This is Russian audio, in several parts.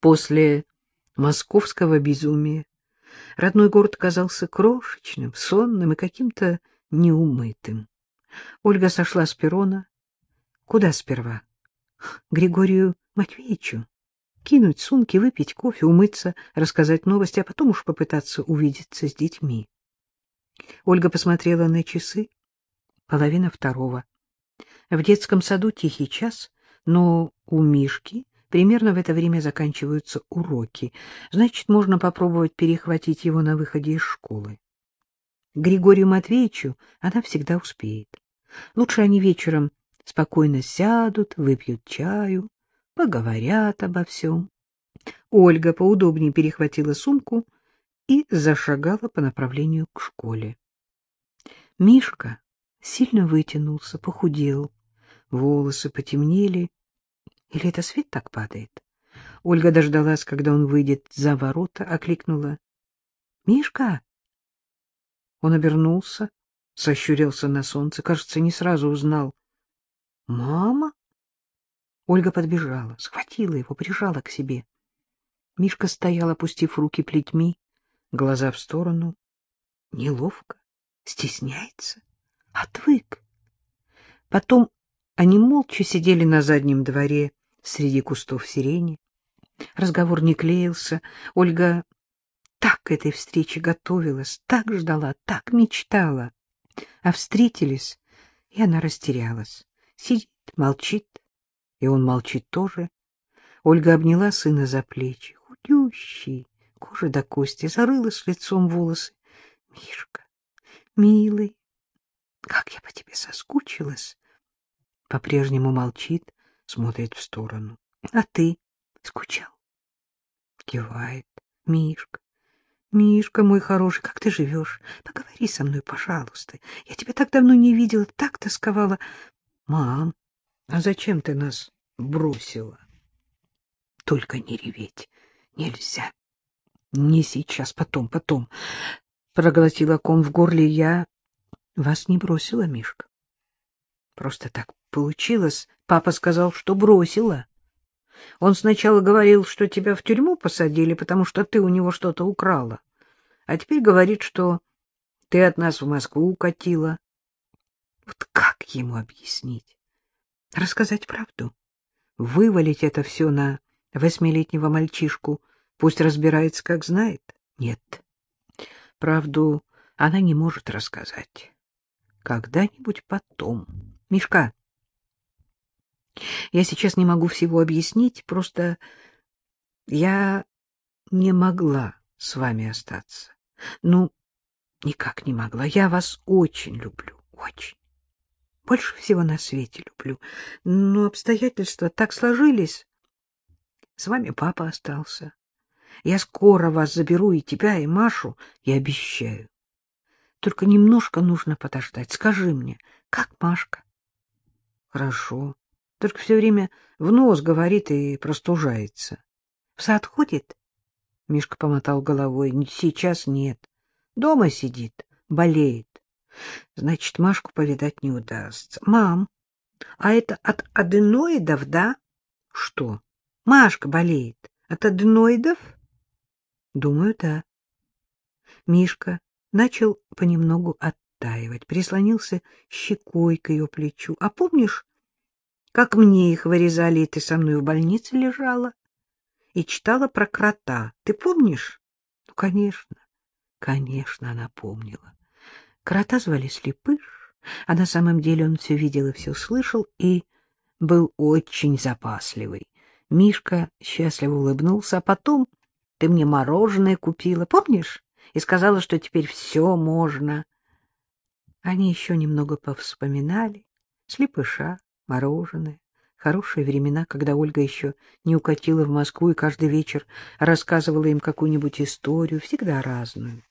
После московского безумия родной город казался крошечным, сонным и каким-то неумытым. Ольга сошла с перрона. Куда сперва? Григорию Матвеевичу. Кинуть сумки, выпить кофе, умыться, рассказать новости, а потом уж попытаться увидеться с детьми. Ольга посмотрела на часы. Половина второго. В детском саду тихий час, но у Мишки примерно в это время заканчиваются уроки. Значит, можно попробовать перехватить его на выходе из школы. Григорию Матвеевичу она всегда успеет. Лучше они вечером спокойно сядут, выпьют чаю, поговорят обо всем. Ольга поудобнее перехватила сумку и зашагала по направлению к школе. Мишка сильно вытянулся, похудел, волосы потемнели. Или это свет так падает? Ольга дождалась, когда он выйдет за ворота, окликнула. — Мишка! Он обернулся, сощурился на солнце, кажется, не сразу узнал. — Мама? Ольга подбежала, схватила его, прижала к себе. Мишка стоял, опустив руки плетьми, глаза в сторону. Неловко, стесняется, отвык. Потом они молча сидели на заднем дворе среди кустов сирени. Разговор не клеился. Ольга так к этой встрече готовилась, так ждала, так мечтала. А встретились, и она растерялась. Сидит, молчит, и он молчит тоже. Ольга обняла сына за плечи, худющий, кожа до кости, зарылась лицом волосы. — Мишка, милый, как я по тебе соскучилась. По-прежнему молчит, смотрит в сторону. — А ты скучал? Кивает. — Мишка, Мишка, мой хороший, как ты живешь? Поговори со мной, пожалуйста. Я тебя так давно не видела, так тосковала. Мам, а зачем ты нас бросила? Только не реветь. Нельзя. Не сейчас, потом, потом. Проглотила ком в горле. Я вас не бросила, Мишка. Просто так получилось. Папа сказал, что бросила. Он сначала говорил, что тебя в тюрьму посадили, потому что ты у него что-то украла. А теперь говорит, что ты от нас в Москву укатила. Вот как ему объяснить? Рассказать правду? Вывалить это все на восьмилетнего мальчишку? Пусть разбирается, как знает? Нет. Правду она не может рассказать. Когда-нибудь потом. Мишка, я сейчас не могу всего объяснить, просто я не могла с вами остаться. Ну, никак не могла. Я вас очень люблю, очень. Больше всего на свете люблю. Но обстоятельства так сложились. С вами папа остался. Я скоро вас заберу, и тебя, и Машу, я обещаю. Только немножко нужно подождать. Скажи мне, как Машка? Хорошо. Только все время в нос говорит и простужается. В сад ходит? Мишка помотал головой. Сейчас нет. Дома сидит, болеет. Значит, Машку повидать не удастся. Мам, а это от аденоидов, да? Что? Машка болеет. От аденоидов? Думаю, да. Мишка начал понемногу оттаивать, прислонился щекой к ее плечу. А помнишь, как мне их вырезали, и ты со мной в больнице лежала и читала про крота. Ты помнишь? Ну, конечно, конечно, она помнила. Крота звали Слепыш, а на самом деле он все видел и все слышал, и был очень запасливый. Мишка счастливо улыбнулся, а потом ты мне мороженое купила, помнишь? И сказала, что теперь все можно. Они еще немного повспоминали. Слепыша, мороженое. Хорошие времена, когда Ольга еще не укатила в Москву и каждый вечер рассказывала им какую-нибудь историю, всегда разную.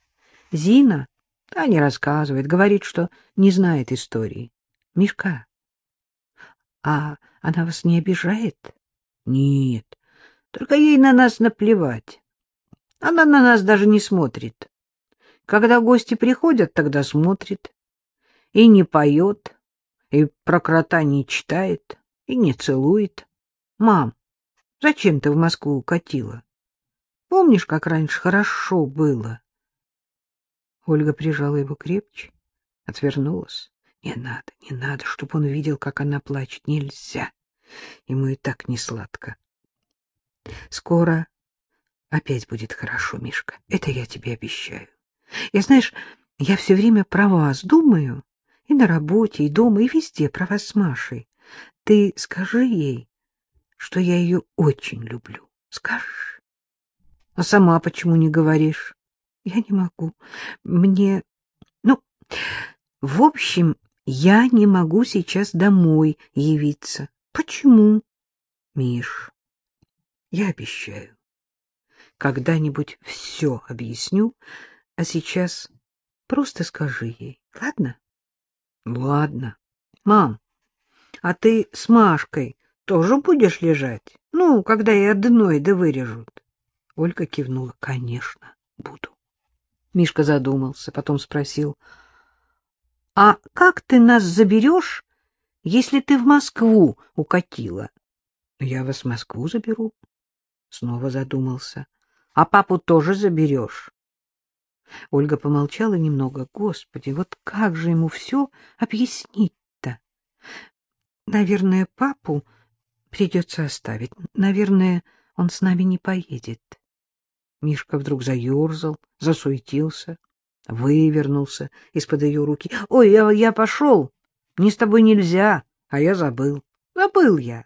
Зина, та не рассказывает, говорит, что не знает истории. Мишка, а она вас не обижает? Нет, только ей на нас наплевать. Она на нас даже не смотрит. Когда гости приходят, тогда смотрит. И не поет, и про крота не читает, и не целует. Мам, Зачем ты в Москву укатила? Помнишь, как раньше хорошо было? Ольга прижала его крепче, отвернулась. Не надо, не надо, чтобы он видел, как она плачет. Нельзя. Ему и так не сладко. Скоро опять будет хорошо, Мишка. Это я тебе обещаю. Я, знаешь, я все время про вас думаю. И на работе, и дома, и везде про вас с Машей. Ты скажи ей, что я ее очень люблю. Скажешь? А сама почему не говоришь? Я не могу. Мне... Ну, в общем, я не могу сейчас домой явиться. Почему? Миш, я обещаю. Когда-нибудь все объясню, а сейчас просто скажи ей, ладно? Ладно. Мам, а ты с Машкой тоже будешь лежать? Ну, когда и аденоиды вырежут. Ольга кивнула. Конечно, буду. Мишка задумался, потом спросил. — А как ты нас заберешь, если ты в Москву укатила? — Я вас в Москву заберу. Снова задумался. — А папу тоже заберешь? Ольга помолчала немного. Господи, вот как же ему все объяснить-то? Наверное, папу придется оставить. Наверное, он с нами не поедет. Мишка вдруг заерзал, засуетился, вывернулся из-под ее руки. — Ой, я, я пошел. Мне с тобой нельзя, а я забыл. Забыл я.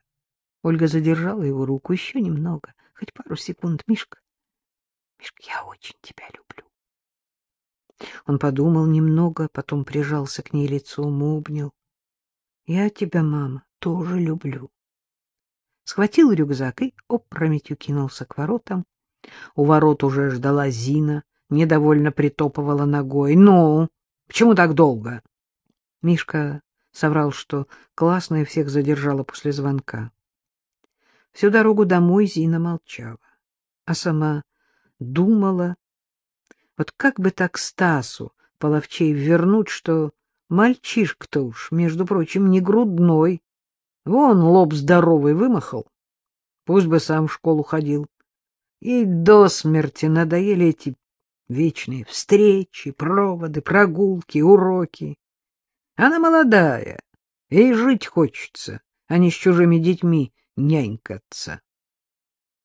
Ольга задержала его руку еще немного, хоть пару секунд. Мишка, Мишка, я очень тебя люблю. Он подумал немного, потом прижался к ней лицом, обнял. — Я тебя, мама, тоже люблю. Схватил рюкзак и опрометью кинулся к воротам. У ворот уже ждала Зина, недовольно притопывала ногой. — Ну, почему так долго? Мишка соврал, что классная всех задержала после звонка. Всю дорогу домой Зина молчала, а сама думала, вот как бы так Стасу половчей вернуть, что мальчишка-то уж, между прочим, не грудной. Вон лоб здоровый вымахал. Пусть бы сам в школу ходил. И до смерти надоели эти вечные встречи, проводы, прогулки, уроки. Она молодая, ей жить хочется, а не с чужими детьми нянькаться.